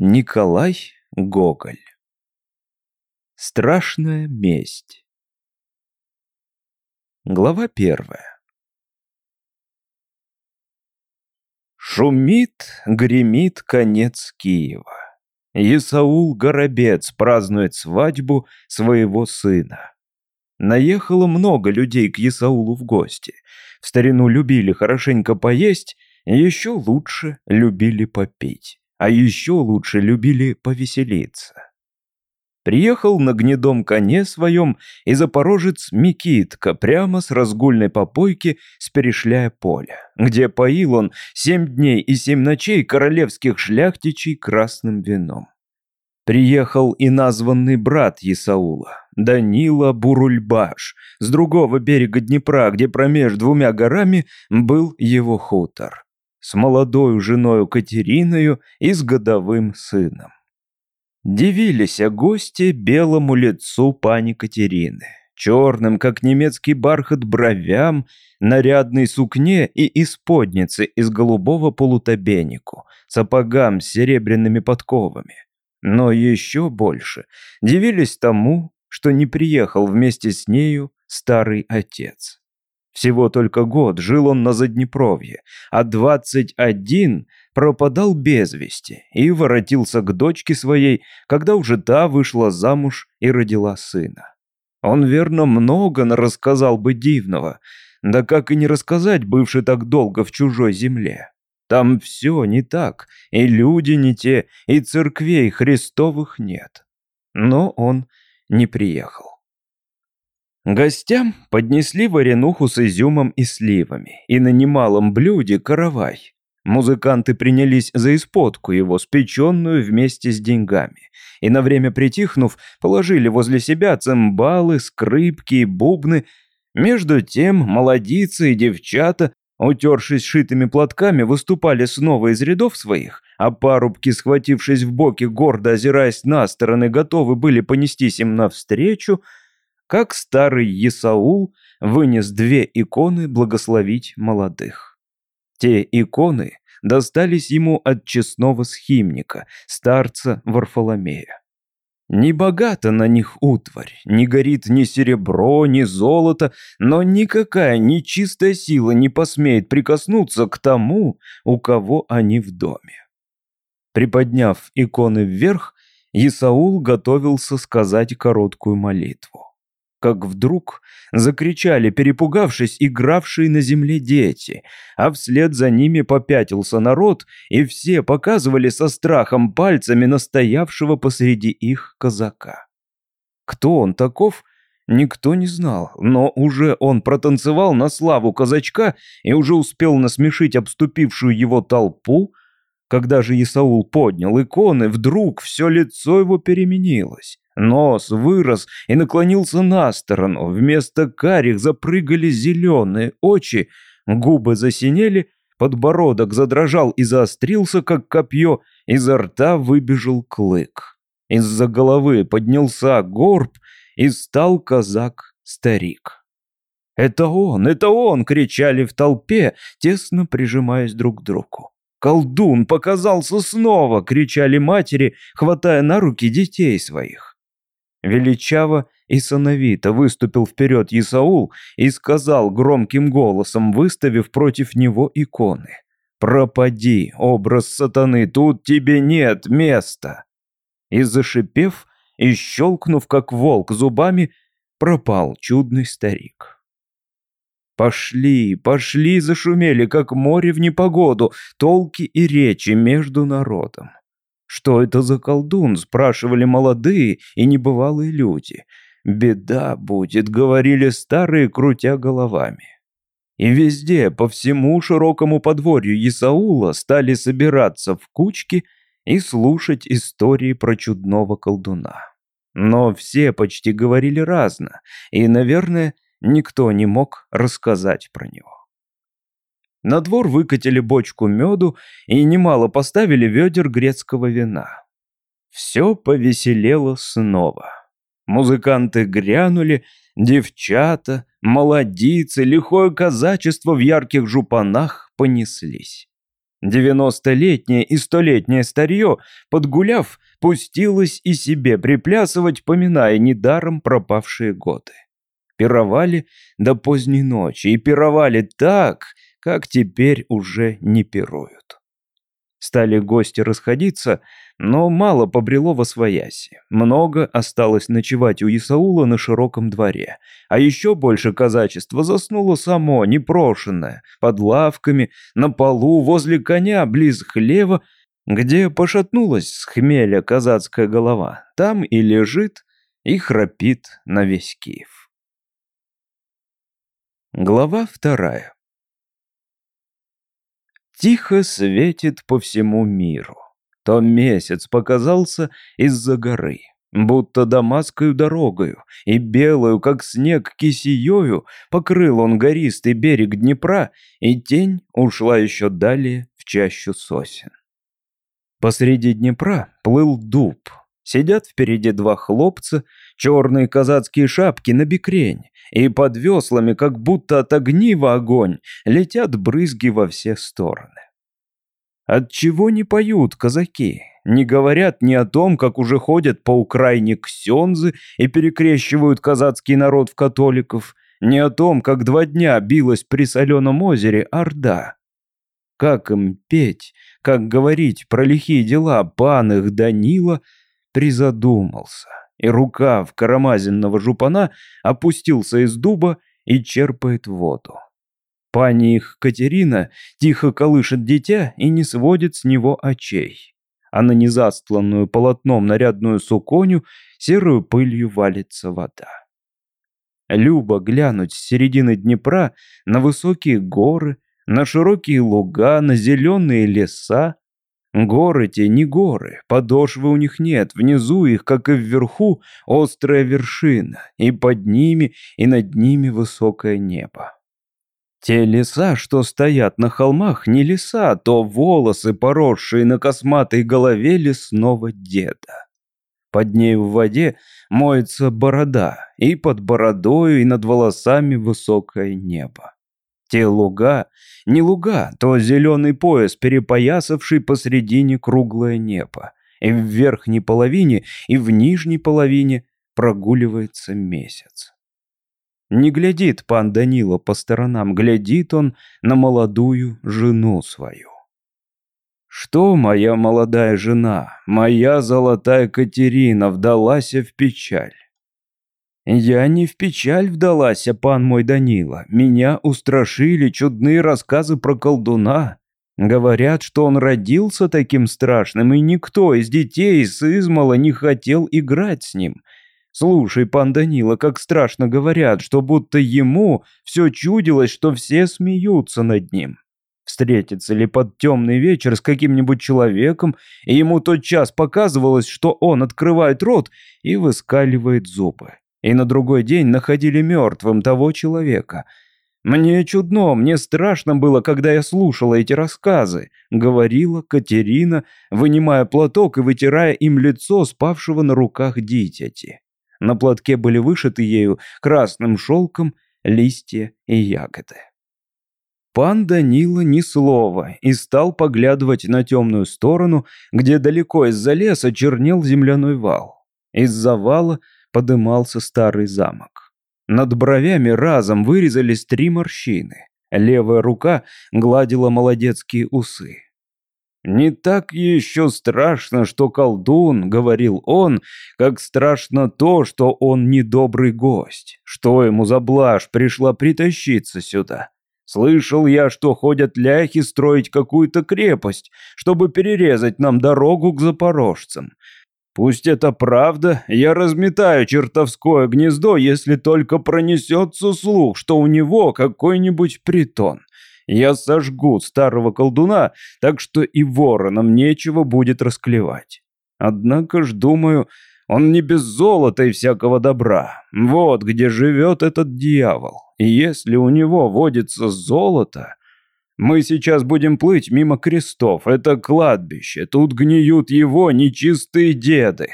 Николай Гоголь Страшная месть Глава первая Шумит, гремит конец Киева. Исаул Горобец празднует свадьбу своего сына. Наехало много людей к Исаулу в гости. В старину любили хорошенько поесть, еще лучше любили попить а еще лучше любили повеселиться. Приехал на гнедом коне своем и запорожец Микитка прямо с разгульной попойки с перешляя поля, где поил он семь дней и семь ночей королевских шляхтичей красным вином. Приехал и названный брат Исаула, Данила Бурульбаш, с другого берега Днепра, где промеж двумя горами был его хутор с молодою женою Катериною и с годовым сыном. Дивились гости белому лицу пани Катерины, черным, как немецкий бархат, бровям, нарядной сукне и исподнице из голубого полутобенику, сапогам с серебряными подковами. Но еще больше дивились тому, что не приехал вместе с нею старый отец. Всего только год жил он на Заднепровье, а двадцать один пропадал без вести и воротился к дочке своей, когда уже та вышла замуж и родила сына. Он, верно, много рассказал бы дивного, да как и не рассказать, бывший так долго в чужой земле. Там все не так, и люди не те, и церквей Христовых нет. Но он не приехал. Гостям поднесли варенуху с изюмом и сливами, и на немалом блюде каравай. Музыканты принялись за исподку его, спеченную вместе с деньгами, и на время притихнув, положили возле себя цимбалы, скрипки и бубны. Между тем молодицы и девчата, утершись шитыми платками, выступали снова из рядов своих, а парубки, схватившись в боки, гордо озираясь на стороны, готовы были понестись им навстречу — как старый Исаул вынес две иконы благословить молодых. Те иконы достались ему от честного схимника, старца Варфоломея. Не богата на них утварь, не горит ни серебро, ни золото, но никакая нечистая сила не посмеет прикоснуться к тому, у кого они в доме. Приподняв иконы вверх, Исаул готовился сказать короткую молитву как вдруг закричали, перепугавшись, игравшие на земле дети, а вслед за ними попятился народ, и все показывали со страхом пальцами настоявшего посреди их казака. Кто он таков, никто не знал, но уже он протанцевал на славу казачка и уже успел насмешить обступившую его толпу, когда же Исаул поднял иконы, вдруг все лицо его переменилось. Нос вырос и наклонился на сторону. Вместо карих запрыгали зеленые очи, губы засинели, подбородок задрожал и заострился, как копье, изо рта выбежал клык. Из-за головы поднялся горб и стал казак-старик. «Это он! Это он!» — кричали в толпе, тесно прижимаясь друг к другу. «Колдун показался снова!» — кричали матери, хватая на руки детей своих. Величаво и сановито выступил вперед Исаул и сказал громким голосом, выставив против него иконы. «Пропади, образ сатаны, тут тебе нет места!» И зашипев, и щелкнув, как волк зубами, пропал чудный старик. Пошли, пошли, зашумели, как море в непогоду, толки и речи между народом. Что это за колдун, спрашивали молодые и небывалые люди. Беда будет, говорили старые, крутя головами. И везде, по всему широкому подворью Исаула стали собираться в кучки и слушать истории про чудного колдуна. Но все почти говорили разно, и, наверное, никто не мог рассказать про него. На двор выкатили бочку меду и немало поставили ведер грецкого вина. Все повеселело снова. Музыканты грянули, девчата, молодицы, лихое казачество в ярких жупанах понеслись. Девяностолетнее и столетнее старье, подгуляв, пустилось и себе приплясывать, поминая недаром пропавшие годы. Пировали до поздней ночи и пировали так, как теперь уже не пируют. Стали гости расходиться, но мало побрело во свояси. Много осталось ночевать у Исаула на широком дворе. А еще больше казачества заснуло само, непрошенное, под лавками, на полу, возле коня, близ хлева, где пошатнулась с хмеля казацкая голова. Там и лежит, и храпит на весь Киев. Глава вторая. Тихо светит по всему миру. То месяц показался из-за горы, будто дамасскою дорогою, и белую, как снег, кисеёю покрыл он гористый берег Днепра, и тень ушла еще далее в чащу сосен. Посреди Днепра плыл дуб. Сидят впереди два хлопца, черные казацкие шапки на бекрень, и под веслами, как будто от огнива огонь, летят брызги во все стороны. Отчего не поют казаки? Не говорят ни о том, как уже ходят по Украине ксензы и перекрещивают казацкий народ в католиков, ни о том, как два дня билась при соленом озере Орда. Как им петь, как говорить про лихие дела пан Данила, призадумался и рукав карамазинного жупана опустился из дуба и черпает воду. Пани их Катерина тихо колышет дитя и не сводит с него очей. А на незастланную полотном нарядную суконю серую пылью валится вода. Любо глянуть с середины Днепра на высокие горы, на широкие луга, на зеленые леса, Горы те не горы, подошвы у них нет, внизу их, как и вверху, острая вершина, и под ними, и над ними высокое небо. Те леса, что стоят на холмах, не леса, то волосы, поросшие на косматой голове лесного деда. Под ней в воде моется борода, и под бородою, и над волосами высокое небо. Те луга, не луга, то зеленый пояс, перепоясавший посредине круглое небо. И в верхней половине, и в нижней половине прогуливается месяц. Не глядит пан Данила по сторонам, глядит он на молодую жену свою. Что моя молодая жена, моя золотая Катерина, вдалась в печаль? «Я не в печаль вдалась, а пан мой Данила. Меня устрашили чудные рассказы про колдуна. Говорят, что он родился таким страшным, и никто из детей с измала не хотел играть с ним. Слушай, пан Данила, как страшно говорят, что будто ему все чудилось, что все смеются над ним. Встретиться ли под темный вечер с каким-нибудь человеком, и ему тот час показывалось, что он открывает рот и выскаливает зубы и на другой день находили мертвым того человека. Мне чудно, мне страшно было, когда я слушала эти рассказы, говорила Катерина, вынимая платок и вытирая им лицо спавшего на руках дитяти. На платке были вышиты ею красным шелком листья и ягоды. Пан Данила ни слова и стал поглядывать на темную сторону, где далеко из-за леса чернел земляной вал. Из-за вала подымался старый замок. Над бровями разом вырезались три морщины. Левая рука гладила молодецкие усы. «Не так еще страшно, что колдун», — говорил он, «как страшно то, что он недобрый гость. Что ему за блажь пришла притащиться сюда? Слышал я, что ходят ляхи строить какую-то крепость, чтобы перерезать нам дорогу к запорожцам. Пусть это правда, я разметаю чертовское гнездо, если только пронесется слух, что у него какой-нибудь притон. Я сожгу старого колдуна, так что и воронам нечего будет расклевать. Однако ж, думаю, он не без золота и всякого добра. Вот где живет этот дьявол. И если у него водится золото, мы сейчас будем плыть мимо крестов. Это кладбище. Тут гниют его нечистые деды.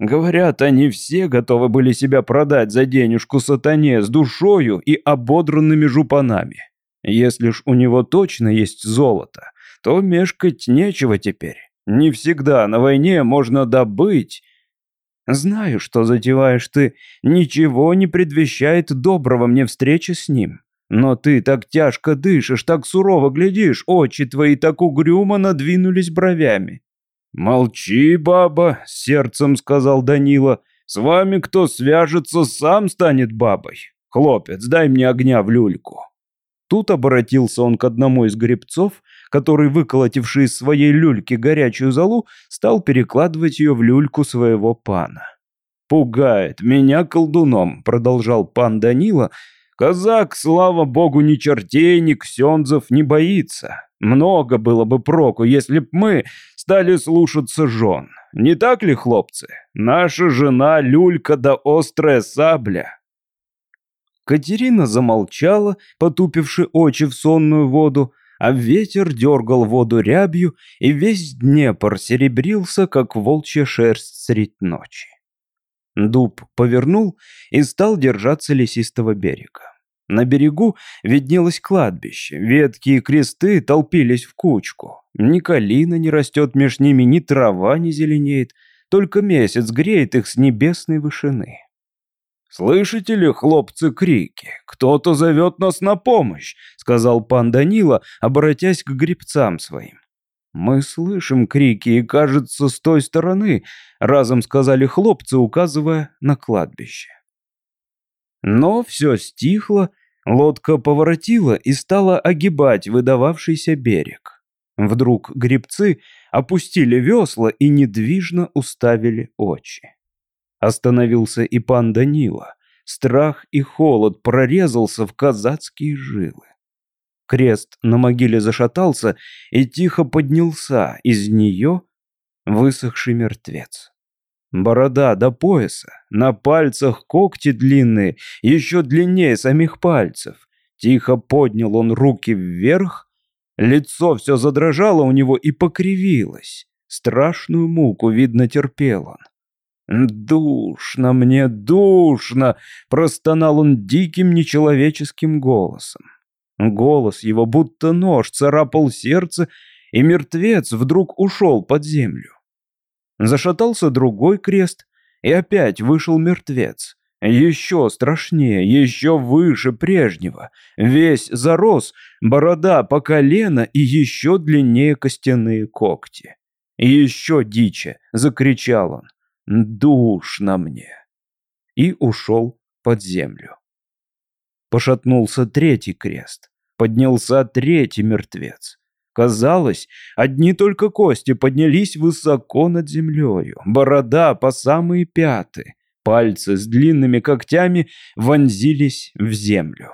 Говорят, они все готовы были себя продать за денежку сатане с душою и ободранными жупанами. Если ж у него точно есть золото, то мешкать нечего теперь. Не всегда на войне можно добыть. Знаю, что затеваешь ты, ничего не предвещает доброго мне встречи с ним. Но ты так тяжко дышишь, так сурово глядишь, очи твои так угрюмо надвинулись бровями. «Молчи, баба», — сердцем сказал Данила. «С вами кто свяжется, сам станет бабой. Хлопец, дай мне огня в люльку». Тут обратился он к одному из гребцов, который, выколотивший из своей люльки горячую золу, стал перекладывать ее в люльку своего пана. «Пугает меня колдуном», — продолжал пан Данила, — Казак, слава богу, ни чертей, ни ксензов не боится. Много было бы проку, если б мы стали слушаться жен. Не так ли, хлопцы? Наша жена люлька да острая сабля. Катерина замолчала, потупивши очи в сонную воду, а ветер дергал воду рябью, и весь Днепр серебрился, как волчья шерсть средь ночи. Дуб повернул и стал держаться лесистого берега. На берегу виднелось кладбище, ветки и кресты толпились в кучку. Ни калина не растет меж ними, ни трава не зеленеет, только месяц греет их с небесной вышины. «Слышите ли, хлопцы, крики? Кто-то зовет нас на помощь», — сказал пан Данила, обратясь к гребцам своим. «Мы слышим крики, и, кажется, с той стороны», — разом сказали хлопцы, указывая на кладбище. Но все стихло, Лодка поворотила и стала огибать выдававшийся берег. Вдруг гребцы опустили весла и недвижно уставили очи. Остановился и пан Данила. Страх и холод прорезался в казацкие жилы. Крест на могиле зашатался и тихо поднялся, из нее высохший мертвец. Борода до пояса, на пальцах когти длинные, еще длиннее самих пальцев. Тихо поднял он руки вверх, лицо все задрожало у него и покривилось. Страшную муку, видно, терпел он. «Душно мне, душно!» — простонал он диким нечеловеческим голосом. Голос его, будто нож, царапал сердце, и мертвец вдруг ушел под землю. Зашатался другой крест, и опять вышел мертвец. Еще страшнее, еще выше прежнего. Весь зарос, борода по колено и еще длиннее костяные когти. Еще диче, закричал он. Душно мне. И ушел под землю. Пошатнулся третий крест. Поднялся третий мертвец. Казалось, одни только кости поднялись высоко над землею, борода по самые пяты, пальцы с длинными когтями вонзились в землю.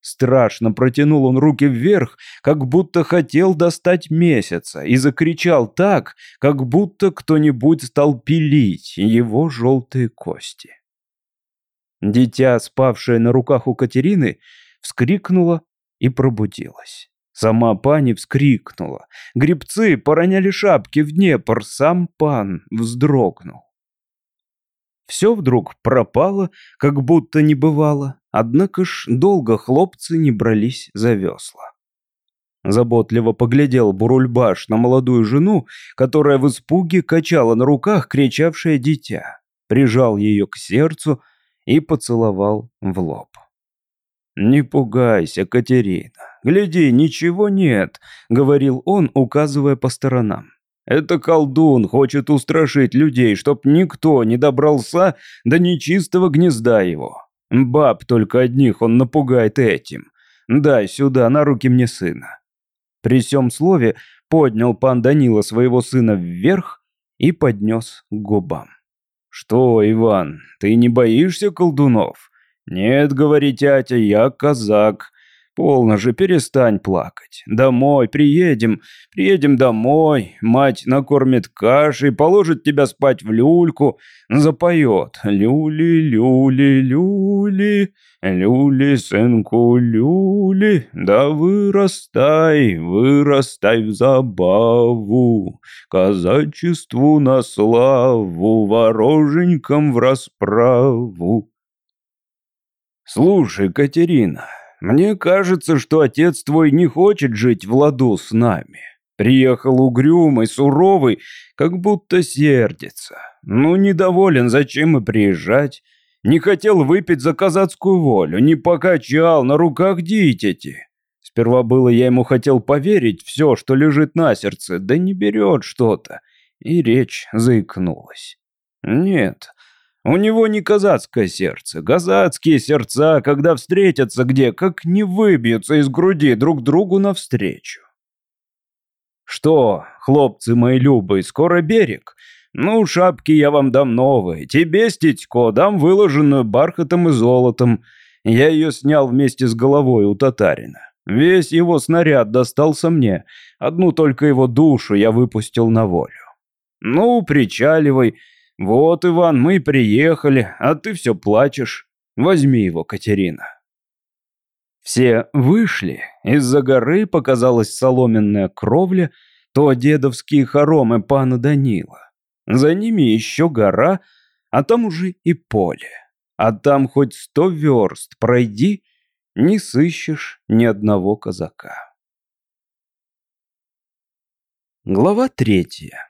Страшно протянул он руки вверх, как будто хотел достать месяца, и закричал так, как будто кто-нибудь стал пилить его желтые кости. Дитя, спавшее на руках у Катерины, вскрикнуло и пробудилось. Сама пани вскрикнула. Гребцы пороняли шапки в Днепр, сам пан вздрогнул. Все вдруг пропало, как будто не бывало, однако ж долго хлопцы не брались за весла. Заботливо поглядел Бурульбаш на молодую жену, которая в испуге качала на руках кричавшее дитя, прижал ее к сердцу и поцеловал в лоб. «Не пугайся, Катерина. Гляди, ничего нет», — говорил он, указывая по сторонам. «Это колдун хочет устрашить людей, чтоб никто не добрался до нечистого гнезда его. Баб только одних он напугает этим. Дай сюда, на руки мне сына». При всем слове поднял пан Данила своего сына вверх и поднес к губам. «Что, Иван, ты не боишься колдунов?» «Нет, — говорит тятя, — я казак. Полно же, перестань плакать. Домой приедем, приедем домой. Мать накормит кашей, положит тебя спать в люльку, запоет. Люли, люли, люли, люли, сынку, люли. Да вырастай, вырастай в забаву, казачеству на славу, вороженькам в расправу. «Слушай, Катерина, мне кажется, что отец твой не хочет жить в ладу с нами. Приехал угрюмый, суровый, как будто сердится. Ну, недоволен, зачем и приезжать. Не хотел выпить за казацкую волю, не покачал, на руках дитяти. Сперва было я ему хотел поверить все, что лежит на сердце, да не берет что-то. И речь заикнулась. Нет, у него не казацкое сердце. Казацкие сердца, когда встретятся где, как не выбьются из груди друг другу навстречу. Что, хлопцы мои любые, скоро берег? Ну, шапки я вам дам новые. Тебе, Стетько, дам выложенную бархатом и золотом. Я ее снял вместе с головой у татарина. Весь его снаряд достался мне. Одну только его душу я выпустил на волю. Ну, причаливай. Вот, Иван, мы приехали, а ты все плачешь. Возьми его, Катерина. Все вышли. Из-за горы показалась соломенная кровля, то дедовские хоромы пана Данила. За ними еще гора, а там уже и поле. А там хоть сто верст пройди, не сыщешь ни одного казака. Глава третья.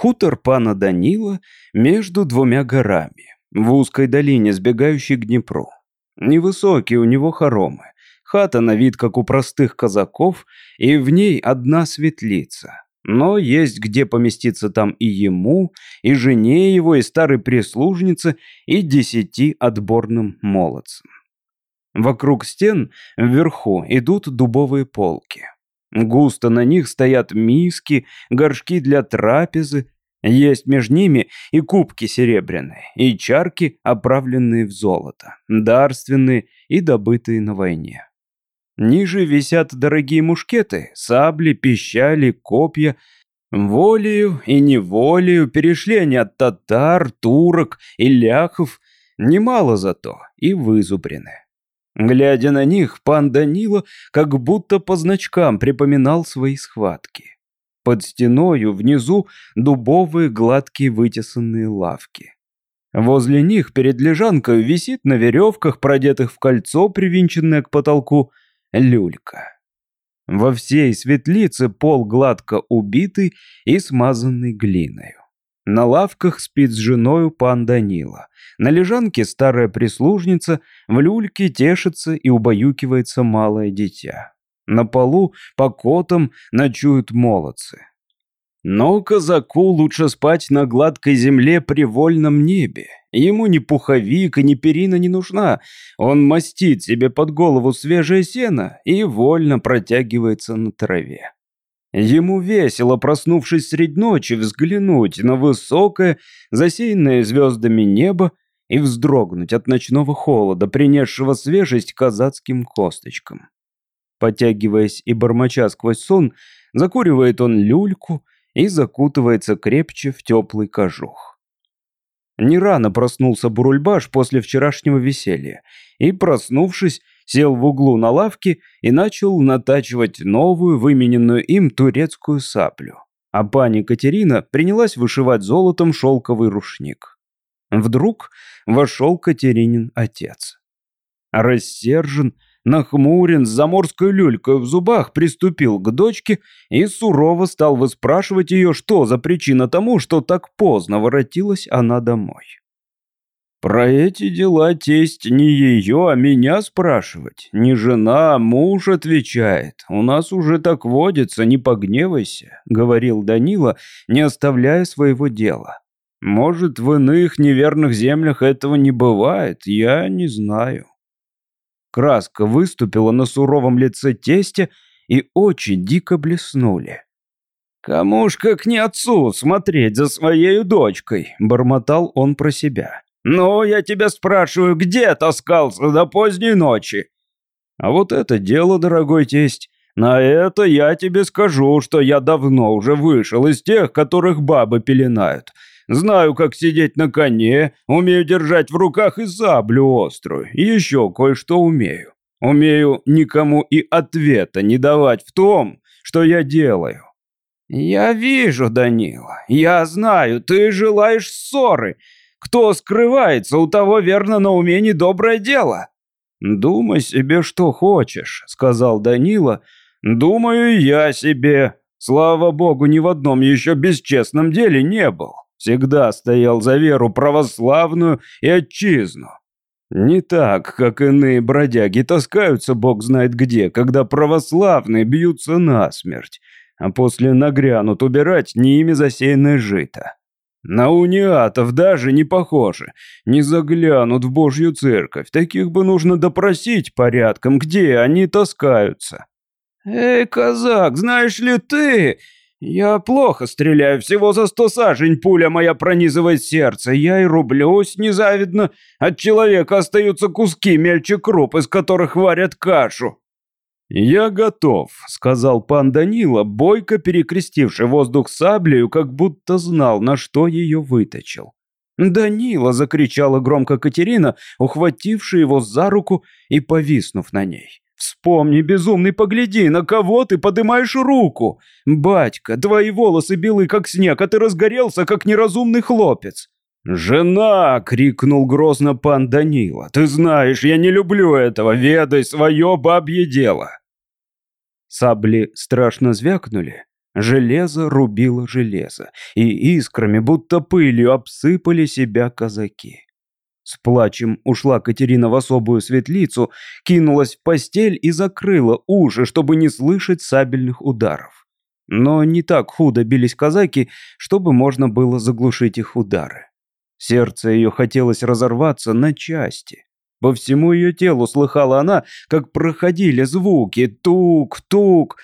Хутор пана Данила между двумя горами, в узкой долине, сбегающей к Днепру. Невысокие у него хоромы, хата на вид, как у простых казаков, и в ней одна светлица. Но есть где поместиться там и ему, и жене его, и старой прислужнице, и десяти отборным молодцам. Вокруг стен вверху идут дубовые полки. Густо на них стоят миски, горшки для трапезы, есть между ними и кубки серебряные, и чарки, оправленные в золото, дарственные и добытые на войне. Ниже висят дорогие мушкеты, сабли, пищали, копья. Волею и неволею перешли они от татар, турок и ляхов, немало зато и вызубрены. Глядя на них, пан Данила как будто по значкам припоминал свои схватки. Под стеною внизу дубовые гладкие вытесанные лавки. Возле них перед лежанкой висит на веревках, продетых в кольцо, привинченное к потолку, люлька. Во всей светлице пол гладко убитый и смазанный глиною. На лавках спит с женою пан Данила. На лежанке старая прислужница, в люльке тешится и убаюкивается малое дитя. На полу по котам ночуют молодцы. Но казаку лучше спать на гладкой земле при вольном небе. Ему ни пуховик ни перина не нужна. Он мастит себе под голову свежее сено и вольно протягивается на траве. Ему весело, проснувшись средь ночи, взглянуть на высокое, засеянное звездами небо и вздрогнуть от ночного холода, принесшего свежесть казацким косточкам. Потягиваясь и бормоча сквозь сон, закуривает он люльку и закутывается крепче в теплый кожух. Не рано проснулся Бурульбаш после вчерашнего веселья и, проснувшись, сел в углу на лавке и начал натачивать новую, вымененную им турецкую саплю. А пани Катерина принялась вышивать золотом шелковый рушник. Вдруг вошел Катеринин отец. Рассержен, нахмурен, с заморской люлькой в зубах приступил к дочке и сурово стал выспрашивать ее, что за причина тому, что так поздно воротилась она домой. Про эти дела тесть не ее, а меня спрашивать. Не жена, а муж отвечает. У нас уже так водится, не погневайся, говорил Данила, не оставляя своего дела. Может, в иных неверных землях этого не бывает, я не знаю. Краска выступила на суровом лице тестя, и очи дико блеснули. «Кому ж как не отцу смотреть за своей дочкой?» — бормотал он про себя. «Ну, я тебя спрашиваю, где таскался до поздней ночи?» «А вот это дело, дорогой тесть. На это я тебе скажу, что я давно уже вышел из тех, которых бабы пеленают. Знаю, как сидеть на коне, умею держать в руках и саблю острую, и еще кое-что умею. Умею никому и ответа не давать в том, что я делаю». «Я вижу, Данила, я знаю, ты желаешь ссоры». Кто скрывается, у того верно на уме недоброе дело». «Думай себе, что хочешь», — сказал Данила, Думаю, я себе. Слава богу, ни в одном еще бесчестном деле не был. Всегда стоял за веру православную и отчизну. Не так, как иные бродяги таскаются бог знает где, когда православные бьются насмерть, а после нагрянут убирать не ими засеянное жито. На униатов даже не похожи, не заглянут в божью церковь, таких бы нужно допросить порядком, где они таскаются. «Эй, казак, знаешь ли ты, «Я плохо стреляю, всего за сто сажень пуля моя пронизывает сердце. Я и рублюсь незавидно. От человека остаются куски мельче круп, из которых варят кашу». «Я готов», — сказал пан Данила, бойко перекрестивший воздух саблею, как будто знал, на что ее выточил. «Данила!» — закричала громко Катерина, ухватившая его за руку и повиснув на ней. Вспомни, безумный, погляди, на кого ты поднимаешь руку. Батька, твои волосы белы, как снег, а ты разгорелся, как неразумный хлопец. «Жена!» — крикнул грозно пан Данила. «Ты знаешь, я не люблю этого, ведай свое бабье дело!» Сабли страшно звякнули, железо рубило железо, и искрами, будто пылью, обсыпали себя казаки. С плачем ушла Катерина в особую светлицу, кинулась в постель и закрыла уши, чтобы не слышать сабельных ударов. Но не так худо бились казаки, чтобы можно было заглушить их удары. Сердце ее хотелось разорваться на части. По всему ее телу слыхала она, как проходили звуки «тук-тук»,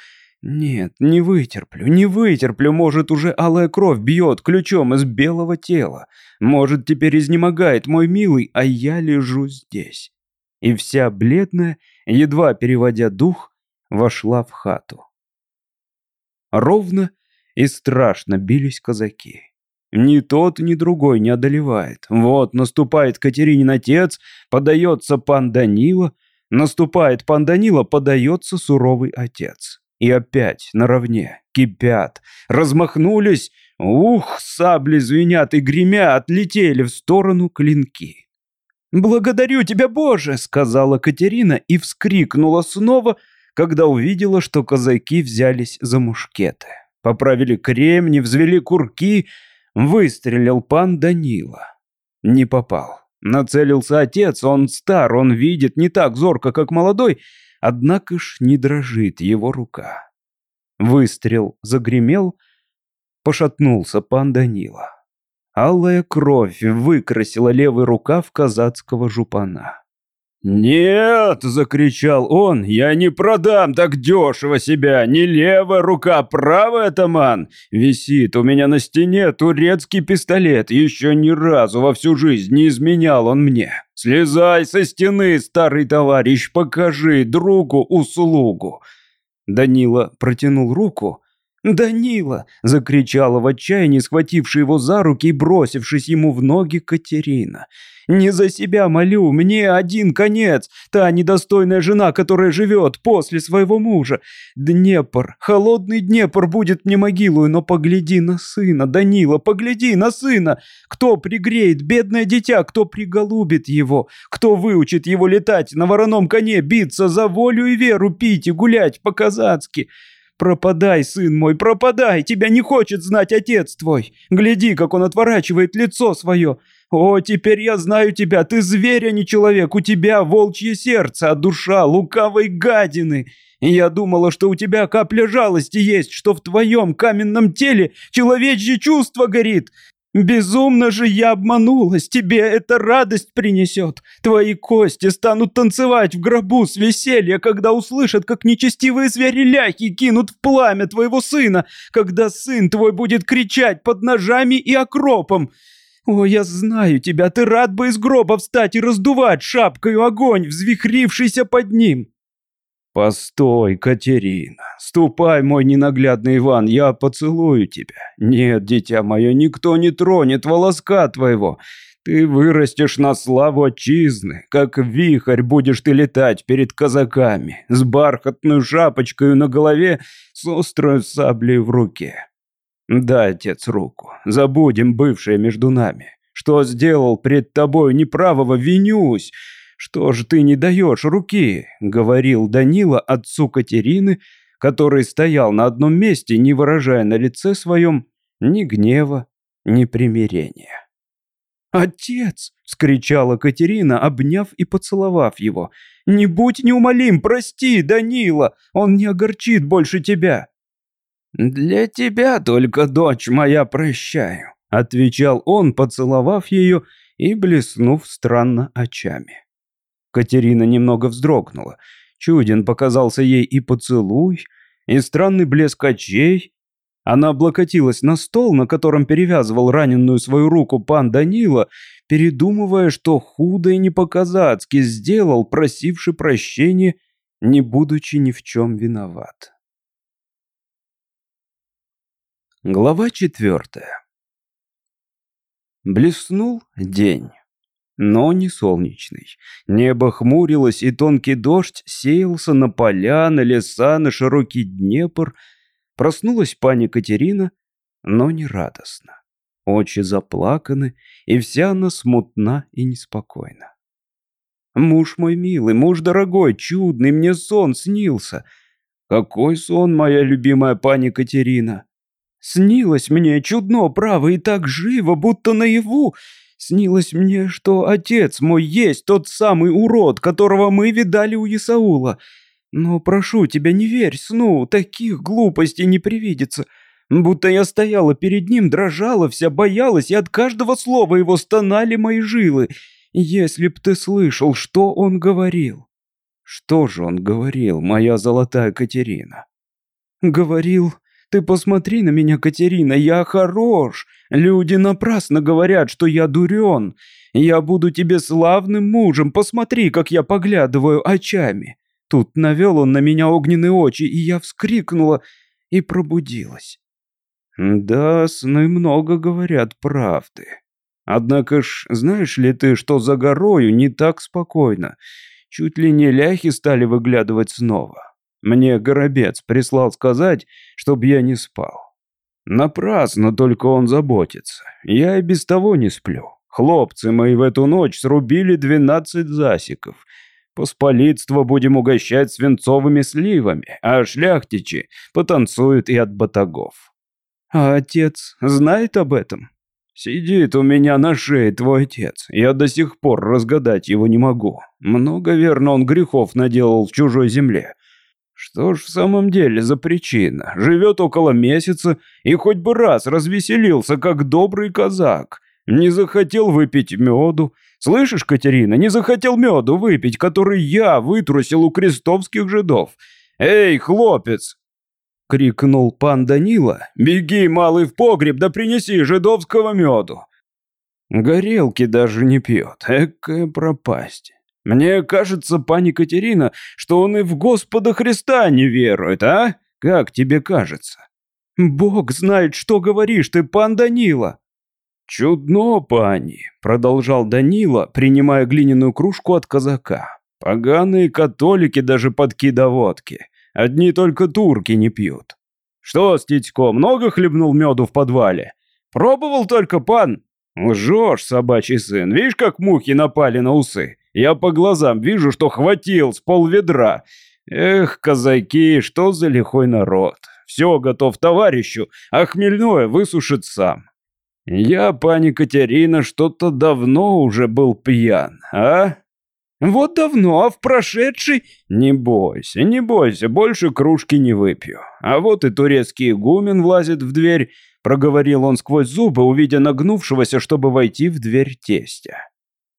нет, не вытерплю, не вытерплю, может, уже алая кровь бьет ключом из белого тела. Может, теперь изнемогает мой милый, а я лежу здесь. И вся бледная, едва переводя дух, вошла в хату. Ровно и страшно бились казаки. Ни тот, ни другой не одолевает. Вот наступает Катеринин отец, подается пан Данила, наступает пан Данила, подается суровый отец. И опять наравне, кипят, размахнулись, ух, сабли звенят и гремят, летели в сторону клинки. «Благодарю тебя, Боже!» — сказала Катерина и вскрикнула снова, когда увидела, что казаки взялись за мушкеты. Поправили кремни, взвели курки, выстрелил пан Данила. Не попал. Нацелился отец, он стар, он видит не так зорко, как молодой, Однако ж не дрожит его рука. Выстрел загремел, пошатнулся пан Данила. Алая кровь выкрасила левый рукав казацкого жупана. «Нет!» — закричал он. «Я не продам так дешево себя! Не левая рука, правая, атаман! Висит у меня на стене турецкий пистолет. Еще ни разу во всю жизнь не изменял он мне. Слезай со стены, старый товарищ, покажи другу услугу!» Данила протянул руку. «Данила!» — закричала в отчаянии, схвативший его за руки и бросившись ему в ноги Катерина. Не за себя молю, мне один конец. Та недостойная жена, которая живет после своего мужа. Днепр, холодный Днепр будет мне могилою, но погляди на сына, Данила, погляди на сына. Кто пригреет бедное дитя, кто приголубит его, кто выучит его летать на вороном коне, биться за волю и веру, пить и гулять по-казацки». «Пропадай, сын мой, пропадай! Тебя не хочет знать отец твой! Гляди, как он отворачивает лицо свое! «О, теперь я знаю тебя, ты зверь, а не человек, у тебя волчье сердце, а душа лукавой гадины. я думала, что у тебя капля жалости есть, что в твоем каменном теле человечье чувство горит. Безумно же я обманулась, тебе это радость принесет. Твои кости станут танцевать в гробу с веселья, когда услышат, как нечестивые звери ляхи кинут в пламя твоего сына, когда сын твой будет кричать под ножами и окропом». «О, я знаю тебя, ты рад бы из гроба встать и раздувать шапкою огонь, взвихрившийся под ним!» «Постой, Катерина, ступай, мой ненаглядный Иван, я поцелую тебя. Нет, дитя мое, никто не тронет волоска твоего. Ты вырастешь на славу отчизны, как вихрь будешь ты летать перед казаками, с бархатной шапочкой на голове, с острой саблей в руке. «Да, отец, руку. Забудем бывшее между нами. Что сделал пред тобой неправого, винюсь. Что ж ты не даешь руки?» — говорил Данила отцу Катерины, который стоял на одном месте, не выражая на лице своем ни гнева, ни примирения. «Отец!» — скричала Катерина, обняв и поцеловав его. «Не будь неумолим, прости, Данила, он не огорчит больше тебя». «Для тебя только, дочь моя, прощаю», — отвечал он, поцеловав ее и блеснув странно очами. Катерина немного вздрогнула. Чуден показался ей и поцелуй, и странный блеск очей, она облокотилась на стол, на котором перевязывал раненую свою руку пан Данила, передумывая, что худо и не по-казацки сделал, просивший прощения, не будучи ни в чем виноват. Глава четвертая. Блеснул день, но не солнечный. Небо хмурилось, и тонкий дождь сеялся на поля, на леса, на широкий Днепр — Проснулась пани Катерина, но не радостно. Очи заплаканы, и вся она смутна и неспокойна. «Муж мой милый, муж дорогой, чудный, мне сон снился!» «Какой сон, моя любимая пани Катерина!» «Снилось мне чудно, право, и так живо, будто наяву!» Снилось мне, что отец мой есть тот самый урод, которого мы видали у Исаула. Но прошу тебя, не верь сну, таких глупостей не привидится. Будто я стояла перед ним, дрожала вся, боялась, и от каждого слова его стонали мои жилы. Если б ты слышал, что он говорил. Что же он говорил, моя золотая Катерина? Говорил, ты посмотри на меня, Катерина, я хорош. Люди напрасно говорят, что я дурен. Я буду тебе славным мужем, посмотри, как я поглядываю очами. Тут навел он на меня огненные очи, и я вскрикнула и пробудилась. Да, сны много говорят правды. Однако ж, знаешь ли ты, что за горою не так спокойно? Чуть ли не ляхи стали выглядывать снова. Мне Горобец прислал сказать, чтобы я не спал. Напрасно только он заботится. Я и без того не сплю. Хлопцы мои в эту ночь срубили двенадцать засеков. Посполитство будем угощать свинцовыми сливами, а шляхтичи потанцуют и от батагов. А отец знает об этом? Сидит у меня на шее твой отец. Я до сих пор разгадать его не могу. Много, верно, он грехов наделал в чужой земле. Что ж в самом деле за причина? Живет около месяца и хоть бы раз развеселился, как добрый казак. Не захотел выпить меду, Слышишь, Катерина, не захотел меду выпить, который я вытрусил у крестовских жидов. Эй, хлопец!» — крикнул пан Данила. «Беги, малый, в погреб, да принеси жидовского меду!» Горелки даже не пьет. Экая пропасть. Мне кажется, пани Катерина, что он и в Господа Христа не верует, а? Как тебе кажется? Бог знает, что говоришь ты, пан Данила. «Чудно, пани», — продолжал Данила, принимая глиняную кружку от казака. «Поганые католики даже подкида водки. Одни только турки не пьют. Что, Ститько, много хлебнул меду в подвале? Пробовал только пан? Лжешь, собачий сын, видишь, как мухи напали на усы? Я по глазам вижу, что хватил с полведра. Эх, казаки, что за лихой народ. Все готов товарищу, а хмельное высушит сам. «Я, пани Катерина, что-то давно уже был пьян, а?» «Вот давно, а в прошедший...» «Не бойся, не бойся, больше кружки не выпью. А вот и турецкий игумен влазит в дверь», — проговорил он сквозь зубы, увидя нагнувшегося, чтобы войти в дверь тестя.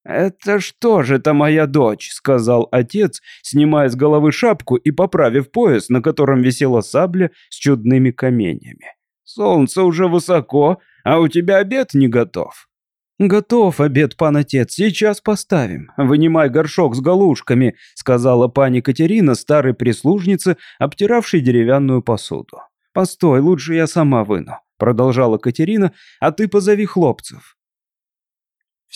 «Это что же это моя дочь?» — сказал отец, снимая с головы шапку и поправив пояс, на котором висела сабля с чудными каменьями. «Солнце уже высоко, а у тебя обед не готов». «Готов обед, пан отец, сейчас поставим. Вынимай горшок с галушками», — сказала пани Катерина, старой прислужнице, обтиравшей деревянную посуду. «Постой, лучше я сама выну», — продолжала Катерина, «а ты позови хлопцев».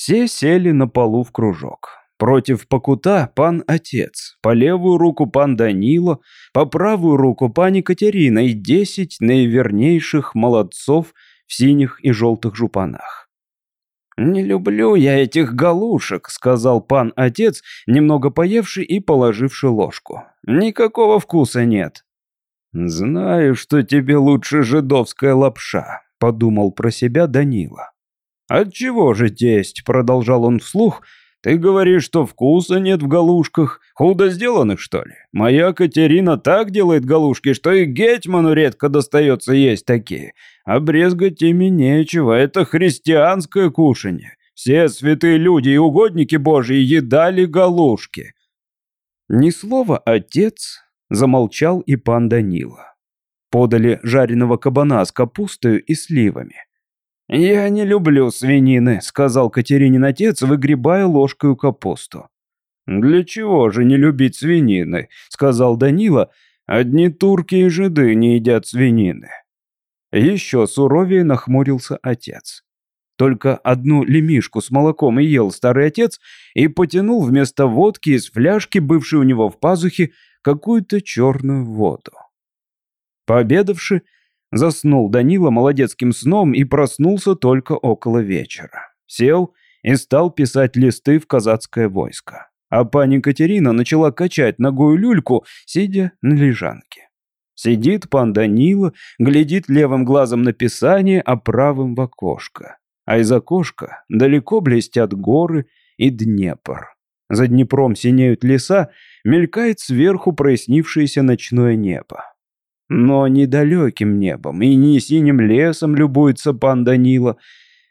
Все сели на полу в кружок. Против Покута пан отец, по левую руку пан Данила, по правую руку пани Катерина и десять наивернейших молодцов — в синих и желтых жупанах. «Не люблю я этих галушек», — сказал пан-отец, немного поевший и положивший ложку. «Никакого вкуса нет». «Знаю, что тебе лучше жидовская лапша», — подумал про себя Данила. «Отчего же, тесть?» — продолжал он вслух. «Ты говоришь, что вкуса нет в галушках. Худо сделанных, что ли? Моя Катерина так делает галушки, что и гетьману редко достается есть такие. А брезгать ими нечего, это христианское кушанье. Все святые люди и угодники божьи едали галушки». Ни слова отец замолчал и пан Данила. Подали жареного кабана с капустой и сливами. «Я не люблю свинины», — сказал Катеринин отец, выгребая ложкой капусту. «Для чего же не любить свинины?» — сказал Данила. «Одни турки и жиды не едят свинины». Еще суровее нахмурился отец. Только одну лемишку с молоком и ел старый отец и потянул вместо водки из фляжки, бывшей у него в пазухе, какую-то черную воду. Пообедавши, Заснул Данила молодецким сном и проснулся только около вечера. Сел и стал писать листы в казацкое войско. А пани Катерина начала качать ногою люльку, сидя на лежанке. Сидит пан Данила, глядит левым глазом на писание, а правым в окошко. А из окошка далеко блестят горы и Днепр. За Днепром синеют леса, мелькает сверху прояснившееся ночное небо. Но недалеким небом и не синим лесом любуется пан Данила.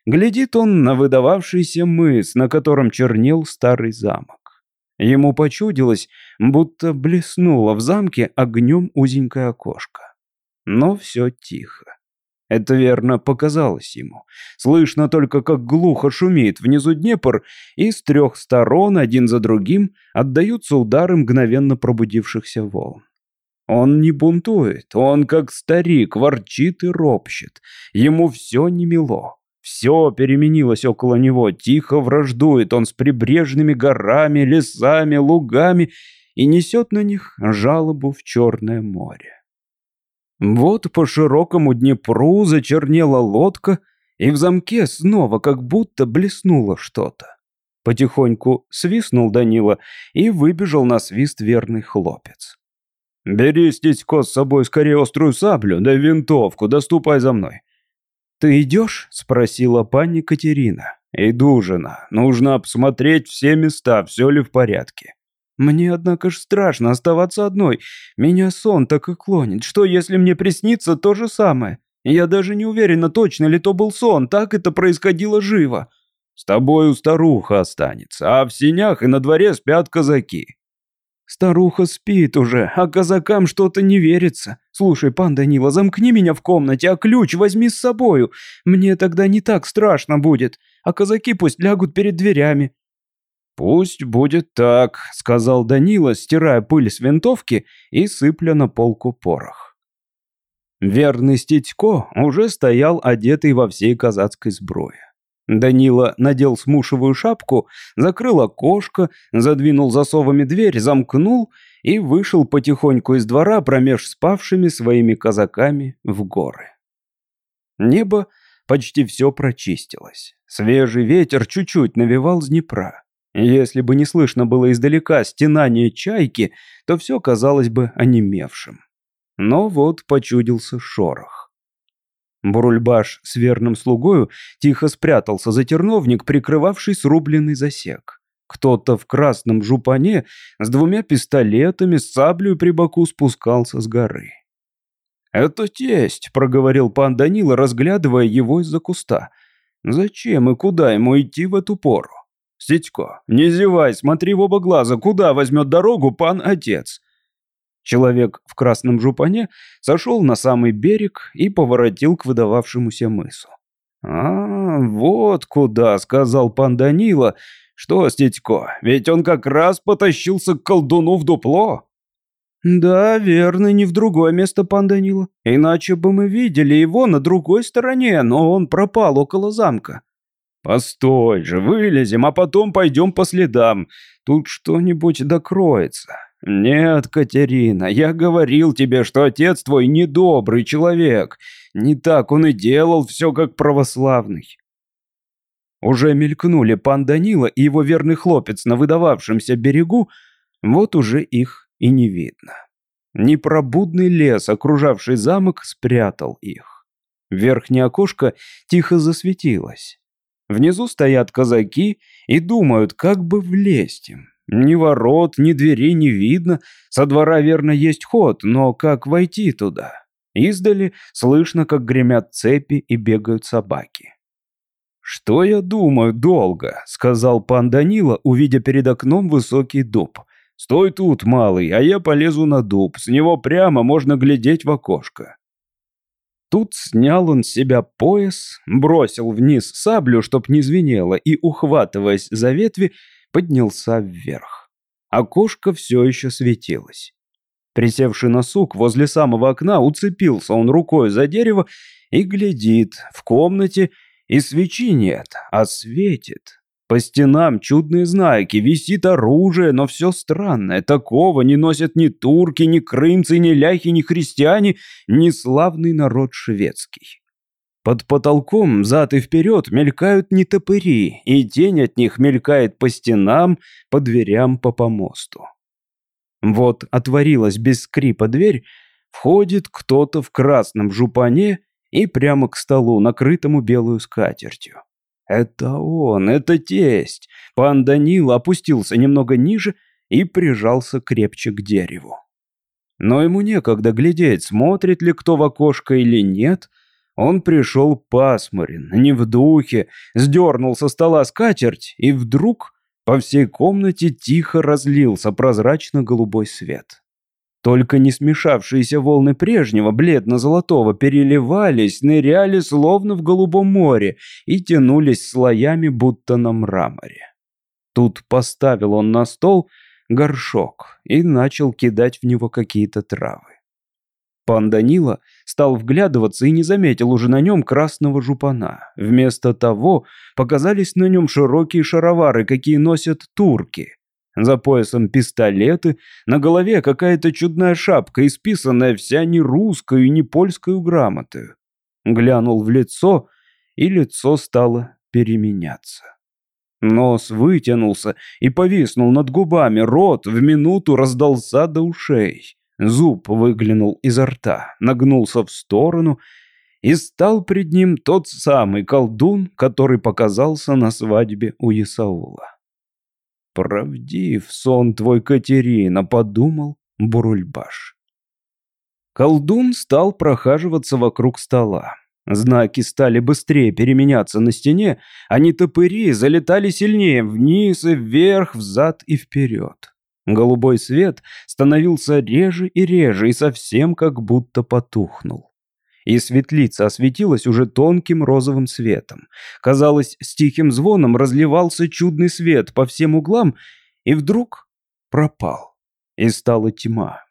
Глядит он на выдававшийся мыс, на котором чернел старый замок. Ему почудилось, будто блеснуло в замке огнем узенькое окошко. Но все тихо. Это верно показалось ему. Слышно только, как глухо шумит внизу Днепр, и с трех сторон, один за другим, отдаются удары мгновенно пробудившихся волн. Он не бунтует, он как старик, ворчит и ропщет. Ему все не мило. Все переменилось около него, тихо враждует он с прибрежными горами, лесами, лугами и несет на них жалобу в Черное море. Вот по широкому Днепру зачернела лодка, и в замке снова как будто блеснуло что-то. Потихоньку свистнул Данила и выбежал на свист верный хлопец. «Бери, Ститько, с собой скорее острую саблю, да винтовку, да ступай за мной». «Ты идешь?» — спросила пани Катерина. «Иду, жена. Нужно обсмотреть все места, все ли в порядке». «Мне, однако ж, страшно оставаться одной. Меня сон так и клонит. Что, если мне приснится то же самое? Я даже не уверена, точно ли то был сон, так это происходило живо». «С тобою старуха останется, а в синях и на дворе спят казаки». Старуха спит уже, а казакам что-то не верится. Слушай, пан Данила, замкни меня в комнате, а ключ возьми с собою. Мне тогда не так страшно будет, а казаки пусть лягут перед дверями». «Пусть будет так», — сказал Данила, стирая пыль с винтовки и сыпля на полку порох. Верный Ститько уже стоял одетый во всей казацкой сбруе. Данила надел смушевую шапку, закрыл окошко, задвинул засовами дверь, замкнул и вышел потихоньку из двора промеж спавшими своими казаками в горы. Небо почти все прочистилось. Свежий ветер чуть-чуть навевал с Днепра. Если бы не слышно было издалека стенание чайки, то все казалось бы онемевшим. Но вот почудился шорох. Бурульбаш с верным слугою тихо спрятался за терновник, прикрывавший срубленный засек. Кто-то в красном жупане с двумя пистолетами, с саблей при боку спускался с горы. «Это тесть», — проговорил пан Данила, разглядывая его из-за куста. «Зачем и куда ему идти в эту пору?» «Стетько, не зевай, смотри в оба глаза, куда возьмет дорогу пан отец?» Человек в красном жупане сошел на самый берег и поворотил к выдававшемуся мысу. «А, вот куда», — сказал пан Данила. «Что, Стетько, ведь он как раз потащился к колдуну в дупло». «Да, верно, не в другое место, пан Данила. Иначе бы мы видели его на другой стороне, но он пропал около замка». «Постой же, вылезем, а потом пойдем по следам. Тут что-нибудь докроется». «Нет, Катерина, я говорил тебе, что отец твой недобрый человек. Не так он и делал все как православный». Уже мелькнули пан Данила и его верный хлопец на выдававшемся берегу, вот уже их и не видно. Непробудный лес, окружавший замок, спрятал их. Верхнее окошко тихо засветилось. Внизу стоят казаки и думают, как бы влезть им. Ни ворот, ни дверей не видно. Со двора, верно, есть ход, но как войти туда? Издали слышно, как гремят цепи и бегают собаки. «Что я думаю долго?» — сказал пан Данила, увидя перед окном высокий дуб. «Стой тут, малый, а я полезу на дуб. С него прямо можно глядеть в окошко». Тут снял он с себя пояс, бросил вниз саблю, чтоб не звенело, и, ухватываясь за ветви, поднялся вверх. Окошко все еще светилось. Присевший на сук возле самого окна, уцепился он рукой за дерево и глядит. В комнате и свечи нет, а светит. По стенам чудные знаки, висит оружие, но все странное. Такого не носят ни турки, ни крымцы, ни ляхи, ни христиане, ни славный народ шведский. Под потолком зад и вперед мелькают нетопыри, и тень от них мелькает по стенам, по дверям, по помосту. Вот отворилась без скрипа дверь, входит кто-то в красном жупане и прямо к столу, накрытому белую скатертью. Это он, это тесть. Пан Данил опустился немного ниже и прижался крепче к дереву. Но ему некогда глядеть, смотрит ли кто в окошко или нет. Он пришел пасмурен, не в духе, сдернул со стола скатерть, и вдруг по всей комнате тихо разлился прозрачно-голубой свет. Только не смешавшиеся волны прежнего, бледно-золотого, переливались, ныряли, словно в голубом море, и тянулись слоями, будто на мраморе. Тут поставил он на стол горшок и начал кидать в него какие-то травы. Пан Данила стал вглядываться и не заметил уже на нем красного жупана. Вместо того показались на нем широкие шаровары, какие носят турки. За поясом пистолеты, на голове какая-то чудная шапка, исписанная вся не русскую и не польскую грамотою. Глянул в лицо, и лицо стало переменяться. Нос вытянулся и повиснул над губами, рот в минуту раздался до ушей. Зуб выглянул изо рта, нагнулся в сторону, и стал пред ним тот самый колдун, который показался на свадьбе у Исаула. «Правдив сон твой, Катерина», — подумал Бурульбаш. Колдун стал прохаживаться вокруг стола. Знаки стали быстрее переменяться на стене, а не топыри залетали сильнее вниз и вверх, взад и вперед. Голубой свет становился реже и реже и совсем как будто потухнул и светлица осветилась уже тонким розовым светом. Казалось, с тихим звоном разливался чудный свет по всем углам, и вдруг пропал, и стала тьма.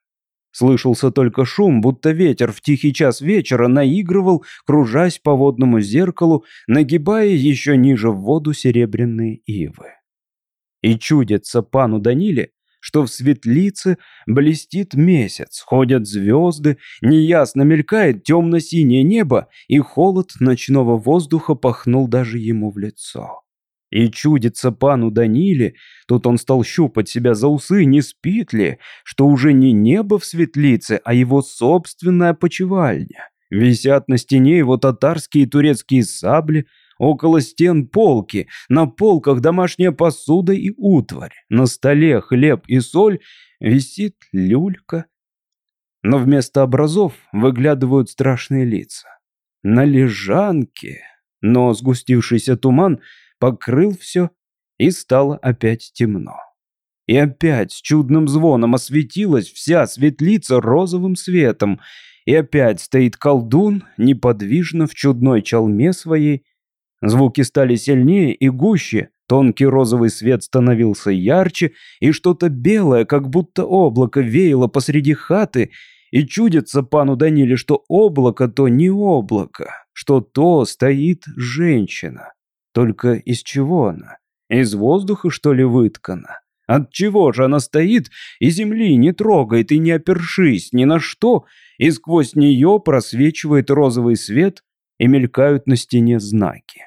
Слышался только шум, будто ветер в тихий час вечера наигрывал, кружась по водному зеркалу, нагибая еще ниже в воду серебряные ивы. И чудится пану Даниле, что в светлице блестит месяц, ходят звезды, неясно мелькает темно-синее небо, и холод ночного воздуха пахнул даже ему в лицо. И чудится пану Даниле, тут он стал щупать себя за усы, не спит ли, что уже не небо в светлице, а его собственная почевальня. Висят на стене его татарские и турецкие сабли, Около стен полки, на полках домашняя посуда и утварь, на столе хлеб и соль, висит люлька. Но вместо образов выглядывают страшные лица. На лежанке, но сгустившийся туман покрыл все, и стало опять темно. И опять с чудным звоном осветилась вся светлица розовым светом, и опять стоит колдун неподвижно в чудной чалме своей, Звуки стали сильнее и гуще, тонкий розовый свет становился ярче, и что-то белое, как будто облако, веяло посреди хаты, и чудится пану Даниле, что облако то не облако, что то стоит женщина. Только из чего она? Из воздуха, что ли, выткана? От чего же она стоит и земли не трогает и не опершись ни на что, и сквозь нее просвечивает розовый свет, и мелькают на стене знаки.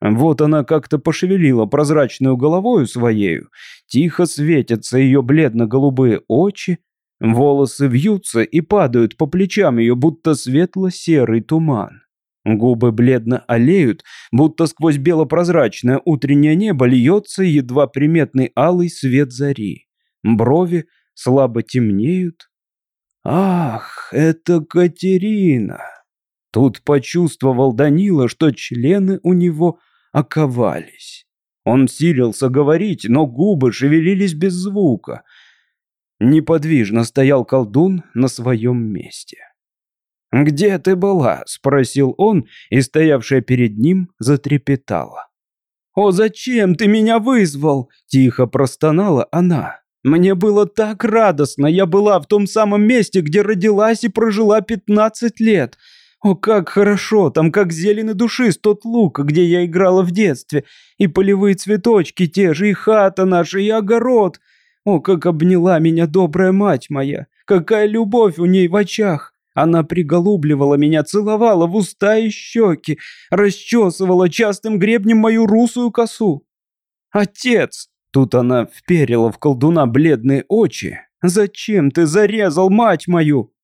Вот она как-то пошевелила прозрачную головою своею, тихо светятся ее бледно-голубые очи, Волосы вьются и падают по плечам ее, будто светло-серый туман. Губы бледно олеют, будто сквозь белопрозрачное утреннее небо льется едва приметный алый свет зари. Брови слабо темнеют. «Ах, это Катерина!» Тут почувствовал Данила, что члены у него оковались. Он силился говорить, но губы шевелились без звука. Неподвижно стоял колдун на своем месте. «Где ты была?» — спросил он, и стоявшая перед ним затрепетала. «О, зачем ты меня вызвал?» — тихо простонала она. «Мне было так радостно, я была в том самом месте, где родилась и прожила пятнадцать лет. О, как хорошо, там как зелень и душист тот лук, где я играла в детстве, и полевые цветочки те же, и хата наша, и огород. О, как обняла меня добрая мать моя, какая любовь у ней в очах. Она приголубливала меня, целовала в уста и щеки, расчесывала частым гребнем мою русую косу. «Отец!» — тут она вперила в колдуна бледные очи. «Зачем ты зарезал мать мою?»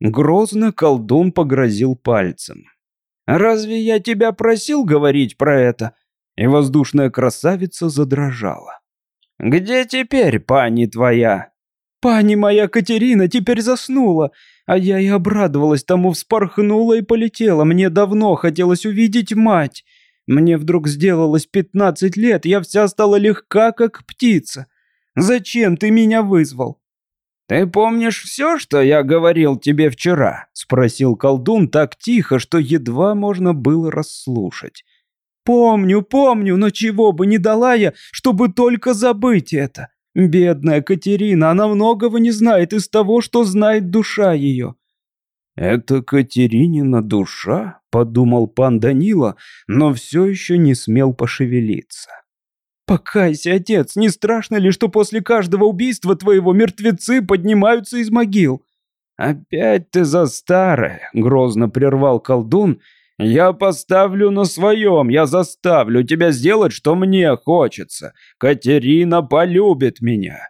Грозно колдун погрозил пальцем. «Разве я тебя просил говорить про это?» И воздушная красавица задрожала. «Где теперь пани твоя?» «Пани моя Катерина теперь заснула, а я и обрадовалась тому, вспорхнула и полетела. Мне давно хотелось увидеть мать. Мне вдруг сделалось пятнадцать лет, я вся стала легка, как птица. Зачем ты меня вызвал?» «Ты помнишь все, что я говорил тебе вчера?» — спросил колдун так тихо, что едва можно было расслушать. «Помню, помню, но чего бы не дала я, чтобы только забыть это. Бедная Катерина, она многого не знает из того, что знает душа ее». «Это Катеринина душа?» — подумал пан Данила, но все еще не смел пошевелиться. «Покайся, отец, не страшно ли, что после каждого убийства твоего мертвецы поднимаются из могил?» «Опять ты за старое!» — грозно прервал колдун «Я поставлю на своем, я заставлю тебя сделать, что мне хочется. Катерина полюбит меня».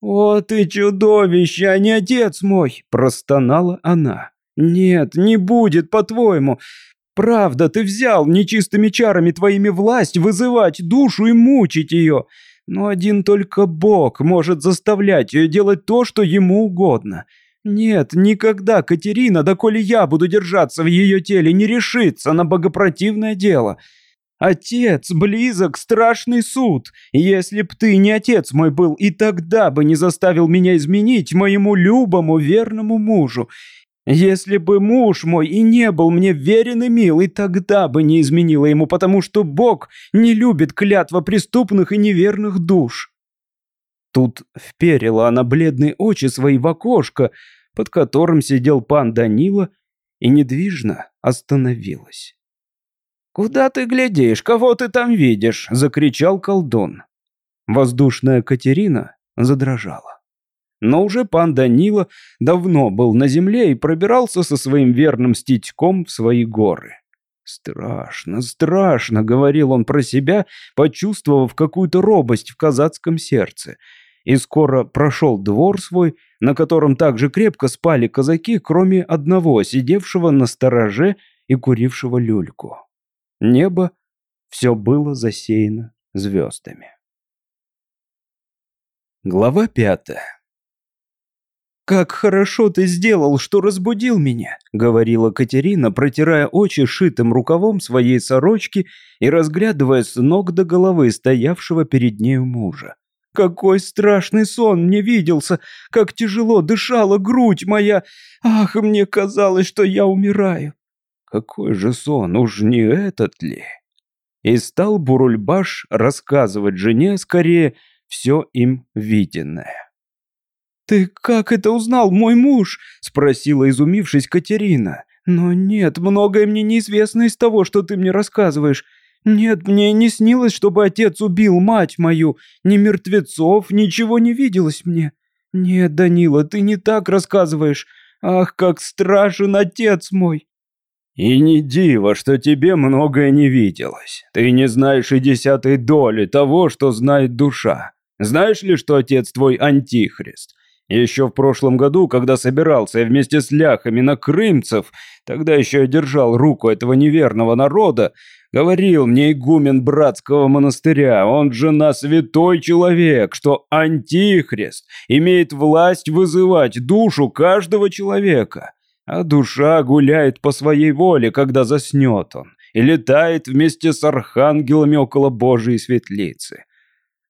«О, ты чудовище, а не отец мой!» – простонала она. «Нет, не будет, по-твоему. Правда, ты взял нечистыми чарами твоими власть вызывать душу и мучить ее. Но один только Бог может заставлять ее делать то, что ему угодно. «Нет, никогда Катерина, доколе я буду держаться в ее теле, не решится на богопротивное дело. Отец, близок, страшный суд. Если б ты не отец мой был, и тогда бы не заставил меня изменить моему любому верному мужу. Если бы муж мой и не был мне верен и мил, и тогда бы не изменила ему, потому что Бог не любит клятва преступных и неверных душ». Тут вперила она бледные очи свои в окошко, под которым сидел пан Данила, и недвижно остановилась. «Куда ты глядишь? Кого ты там видишь?» — закричал колдун. Воздушная Катерина задрожала. Но уже пан Данила давно был на земле и пробирался со своим верным ститьком в свои горы. «Страшно, страшно», — говорил он про себя, почувствовав какую-то робость в казацком сердце — и скоро прошел двор свой, на котором также крепко спали казаки, кроме одного, сидевшего на стороже и курившего люльку. Небо все было засеяно звездами. Глава пятая «Как хорошо ты сделал, что разбудил меня», — говорила Катерина, протирая очи шитым рукавом своей сорочки и разглядывая с ног до головы стоявшего перед нею мужа. Какой страшный сон мне виделся, как тяжело дышала грудь моя. Ах, мне казалось, что я умираю. Какой же сон, уж не этот ли? И стал Бурульбаш рассказывать жене скорее все им виденное. «Ты как это узнал, мой муж?» — спросила, изумившись Катерина. «Но нет, многое мне неизвестно из того, что ты мне рассказываешь. «Нет, мне не снилось, чтобы отец убил мать мою. Ни мертвецов, ничего не виделось мне. Нет, Данила, ты не так рассказываешь. Ах, как страшен отец мой!» «И не диво, что тебе многое не виделось. Ты не знаешь и десятой доли того, что знает душа. Знаешь ли, что отец твой антихрист? Еще в прошлом году, когда собирался я вместе с ляхами на крымцев, тогда еще я держал руку этого неверного народа, говорил мне игумен братского монастыря, он же на святой человек, что антихрист имеет власть вызывать душу каждого человека, а душа гуляет по своей воле, когда заснет он, и летает вместе с архангелами около Божией светлицы.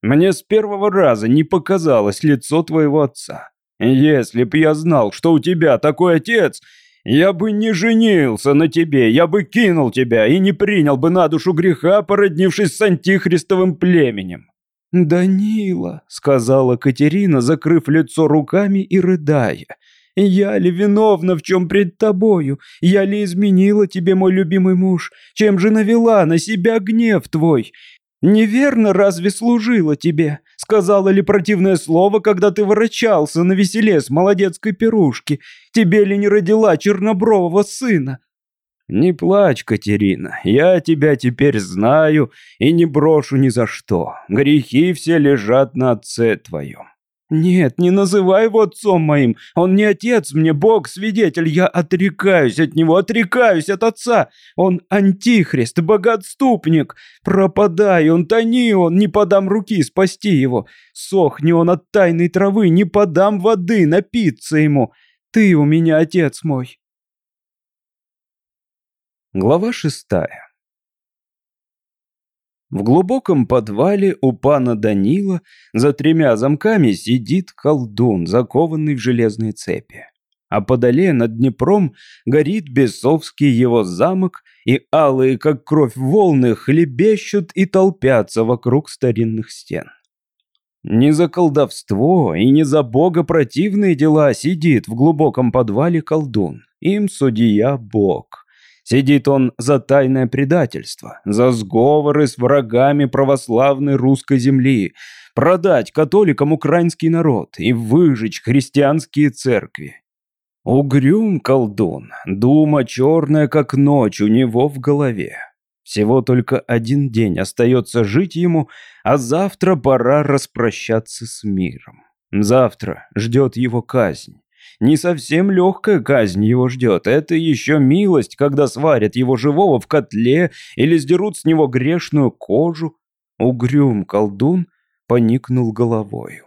Мне с первого раза не показалось лицо твоего отца. Если б я знал, что у тебя такой отец, я бы не женился на тебе, я бы кинул тебя и не принял бы на душу греха, породнившись с антихристовым племенем». «Данила», — сказала Катерина, закрыв лицо руками и рыдая, — «я ли виновна в чем пред тобою? Я ли изменила тебе, мой любимый муж? Чем же навела на себя гнев твой? Неверно разве служила тебе? Сказала ли противное слово, когда ты ворочался на веселе с молодецкой пирушки? Тебе ли не родила чернобрового сына? Не плачь, Катерина, я тебя теперь знаю и не брошу ни за что. Грехи все лежат на отце твоем. «Нет, не называй его отцом моим. Он не отец мне, Бог свидетель. Я отрекаюсь от него, отрекаюсь от отца. Он антихрист, богатступник. Пропадай он, тони он, не подам руки спасти его. Сохни он от тайной травы, не подам воды напиться ему. Ты у меня отец мой». Глава шестая в глубоком подвале у пана Данила за тремя замками сидит колдун, закованный в железные цепи. А подале над Днепром горит бесовский его замок, и алые, как кровь волны, хлебещут и толпятся вокруг старинных стен. Не за колдовство и не за бога противные дела сидит в глубоком подвале колдун. Им судья бог. Сидит он за тайное предательство, за сговоры с врагами православной русской земли, продать католикам украинский народ и выжечь христианские церкви. Угрюм колдун, дума черная, как ночь у него в голове. Всего только один день остается жить ему, а завтра пора распрощаться с миром. Завтра ждет его казнь. Не совсем легкая казнь его ждет. Это еще милость, когда сварят его живого в котле или сдерут с него грешную кожу. Угрюм колдун поникнул головою.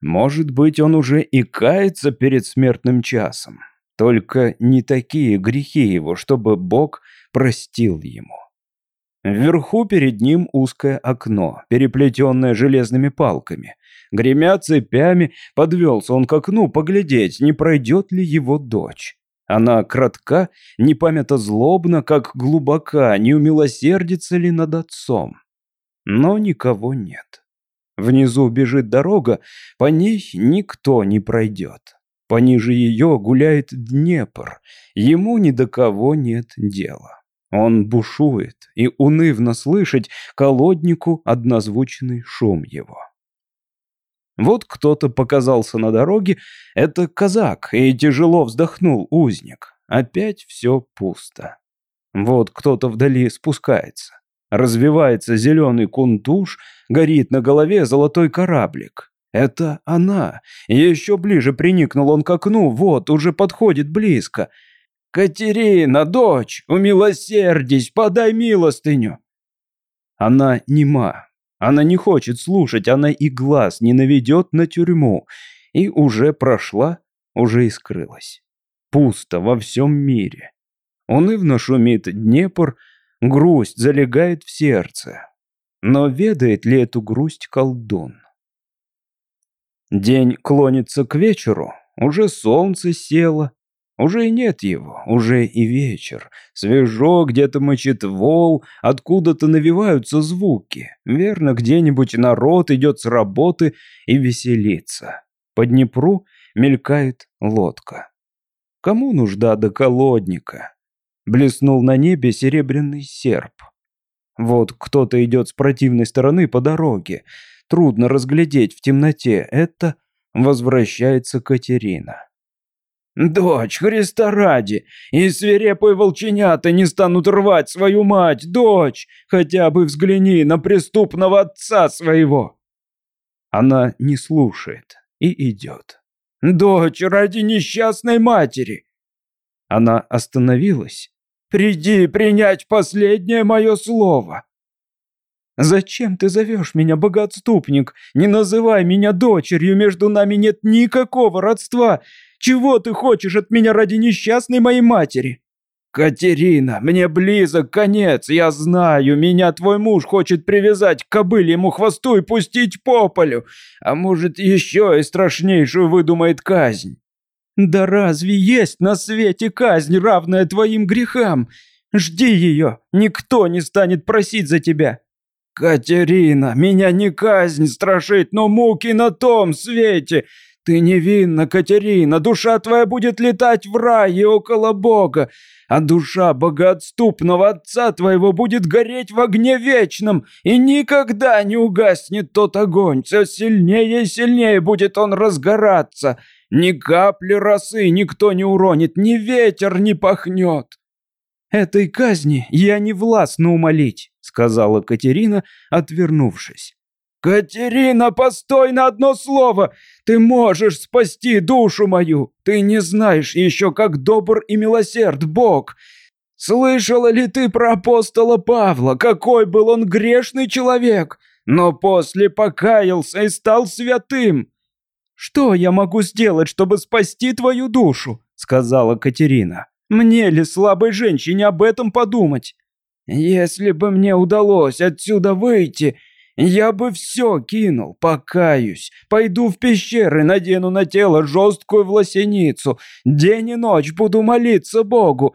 Может быть, он уже и кается перед смертным часом. Только не такие грехи его, чтобы Бог простил ему. Вверху перед ним узкое окно, переплетенное железными палками. Гремя цепями, подвелся он к окну поглядеть, не пройдет ли его дочь. Она кратка, не памята злобна, как глубока, не умилосердится ли над отцом. Но никого нет. Внизу бежит дорога, по ней никто не пройдет. Пониже ее гуляет Днепр, ему ни до кого нет дела. Он бушует, и унывно слышать колоднику однозвучный шум его. Вот кто-то показался на дороге, это казак, и тяжело вздохнул узник. Опять все пусто. Вот кто-то вдали спускается. Развивается зеленый кунтуш, горит на голове золотой кораблик. Это она. Еще ближе приникнул он к окну, вот, уже подходит близко. «Катерина, дочь, умилосердись, подай милостыню!» Она нема, она не хочет слушать, она и глаз не наведет на тюрьму. И уже прошла, уже и скрылась. Пусто во всем мире. Унывно шумит Днепр, грусть залегает в сердце. Но ведает ли эту грусть колдун? День клонится к вечеру, уже солнце село, уже и нет его, уже и вечер. Свежо, где-то мочит вол, откуда-то навиваются звуки. Верно, где-нибудь народ идет с работы и веселится. По Днепру мелькает лодка. Кому нужда до колодника? Блеснул на небе серебряный серп. Вот кто-то идет с противной стороны по дороге. Трудно разглядеть в темноте. Это возвращается Катерина. «Дочь, Христа ради! И свирепые волченята не станут рвать свою мать! Дочь, хотя бы взгляни на преступного отца своего!» Она не слушает и идет. Дочь ради несчастной матери!» Она остановилась. «Приди принять последнее мое слово!» «Зачем ты зовешь меня, богатступник? Не называй меня дочерью, между нами нет никакого родства. Чего ты хочешь от меня ради несчастной моей матери?» «Катерина, мне близок конец, я знаю, меня твой муж хочет привязать к кобыльему хвосту и пустить по полю, а может еще и страшнейшую выдумает казнь». «Да разве есть на свете казнь, равная твоим грехам? Жди ее, никто не станет просить за тебя». «Катерина, меня не казнь страшит, но муки на том свете. Ты невинна, Катерина, душа твоя будет летать в рае около Бога, а душа богоотступного отца твоего будет гореть в огне вечном, и никогда не угаснет тот огонь, все сильнее и сильнее будет он разгораться. Ни капли росы никто не уронит, ни ветер не пахнет». «Этой казни я не властна умолить», — сказала Катерина, отвернувшись. «Катерина, постой на одно слово! Ты можешь спасти душу мою! Ты не знаешь еще, как добр и милосерд Бог! Слышала ли ты про апостола Павла? Какой был он грешный человек, но после покаялся и стал святым!» «Что я могу сделать, чтобы спасти твою душу?» — сказала Катерина. Мне ли, слабой женщине, об этом подумать? Если бы мне удалось отсюда выйти, я бы все кинул, покаюсь. Пойду в пещеры, надену на тело жесткую власеницу. День и ночь буду молиться Богу.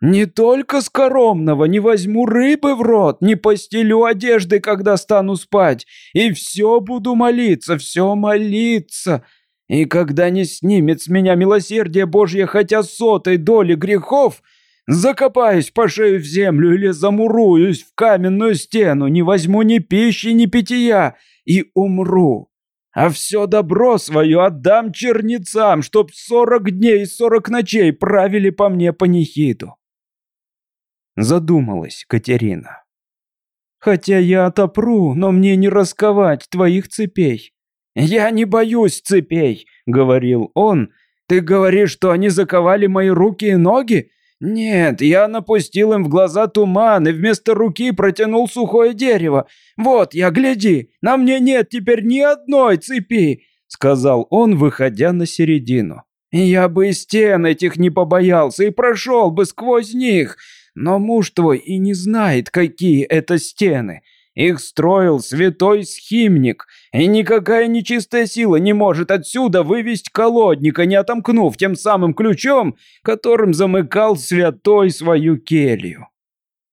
Не только скоромного, не возьму рыбы в рот, не постелю одежды, когда стану спать. И все буду молиться, все молиться. И когда не снимет с меня милосердие Божье хотя сотой доли грехов, закопаюсь по шею в землю или замуруюсь в каменную стену, не возьму ни пищи, ни питья и умру. А все добро свое отдам чернецам, чтоб сорок дней и сорок ночей правили по мне панихиду. Задумалась Катерина. Хотя я отопру, но мне не расковать твоих цепей. «Я не боюсь цепей», — говорил он. «Ты говоришь, что они заковали мои руки и ноги? Нет, я напустил им в глаза туман и вместо руки протянул сухое дерево. Вот, я гляди, на мне нет теперь ни одной цепи», — сказал он, выходя на середину. «Я бы стен этих не побоялся и прошел бы сквозь них, но муж твой и не знает, какие это стены». Их строил святой схимник, и никакая нечистая сила не может отсюда вывести колодника, не отомкнув тем самым ключом, которым замыкал святой свою келью.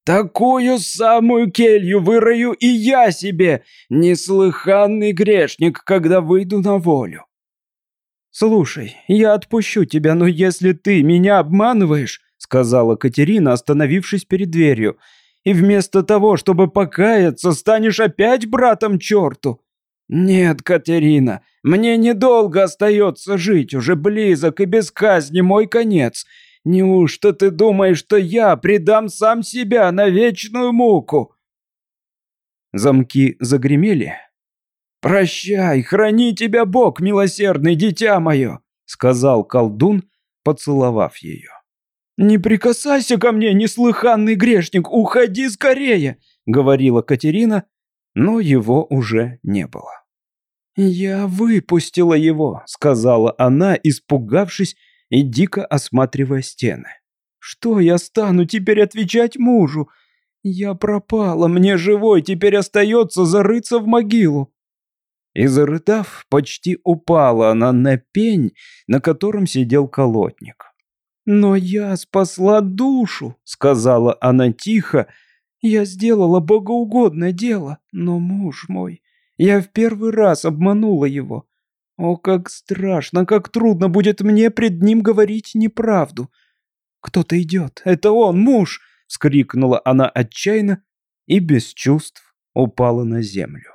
Такую самую келью вырою и я себе, неслыханный грешник, когда выйду на волю. «Слушай, я отпущу тебя, но если ты меня обманываешь», сказала Катерина, остановившись перед дверью, — и вместо того, чтобы покаяться, станешь опять братом черту? Нет, Катерина, мне недолго остается жить, уже близок и без казни мой конец. Неужто ты думаешь, что я предам сам себя на вечную муку?» Замки загремели. «Прощай, храни тебя Бог, милосердный дитя мое!» — сказал колдун, поцеловав ее. «Не прикасайся ко мне, неслыханный грешник, уходи скорее!» — говорила Катерина, но его уже не было. «Я выпустила его», — сказала она, испугавшись и дико осматривая стены. «Что я стану теперь отвечать мужу? Я пропала, мне живой теперь остается зарыться в могилу». И зарытав, почти упала она на пень, на котором сидел колотник. «Но я спасла душу», — сказала она тихо. «Я сделала богоугодное дело, но муж мой, я в первый раз обманула его. О, как страшно, как трудно будет мне пред ним говорить неправду. Кто-то идет, это он, муж!» — вскрикнула она отчаянно и без чувств упала на землю.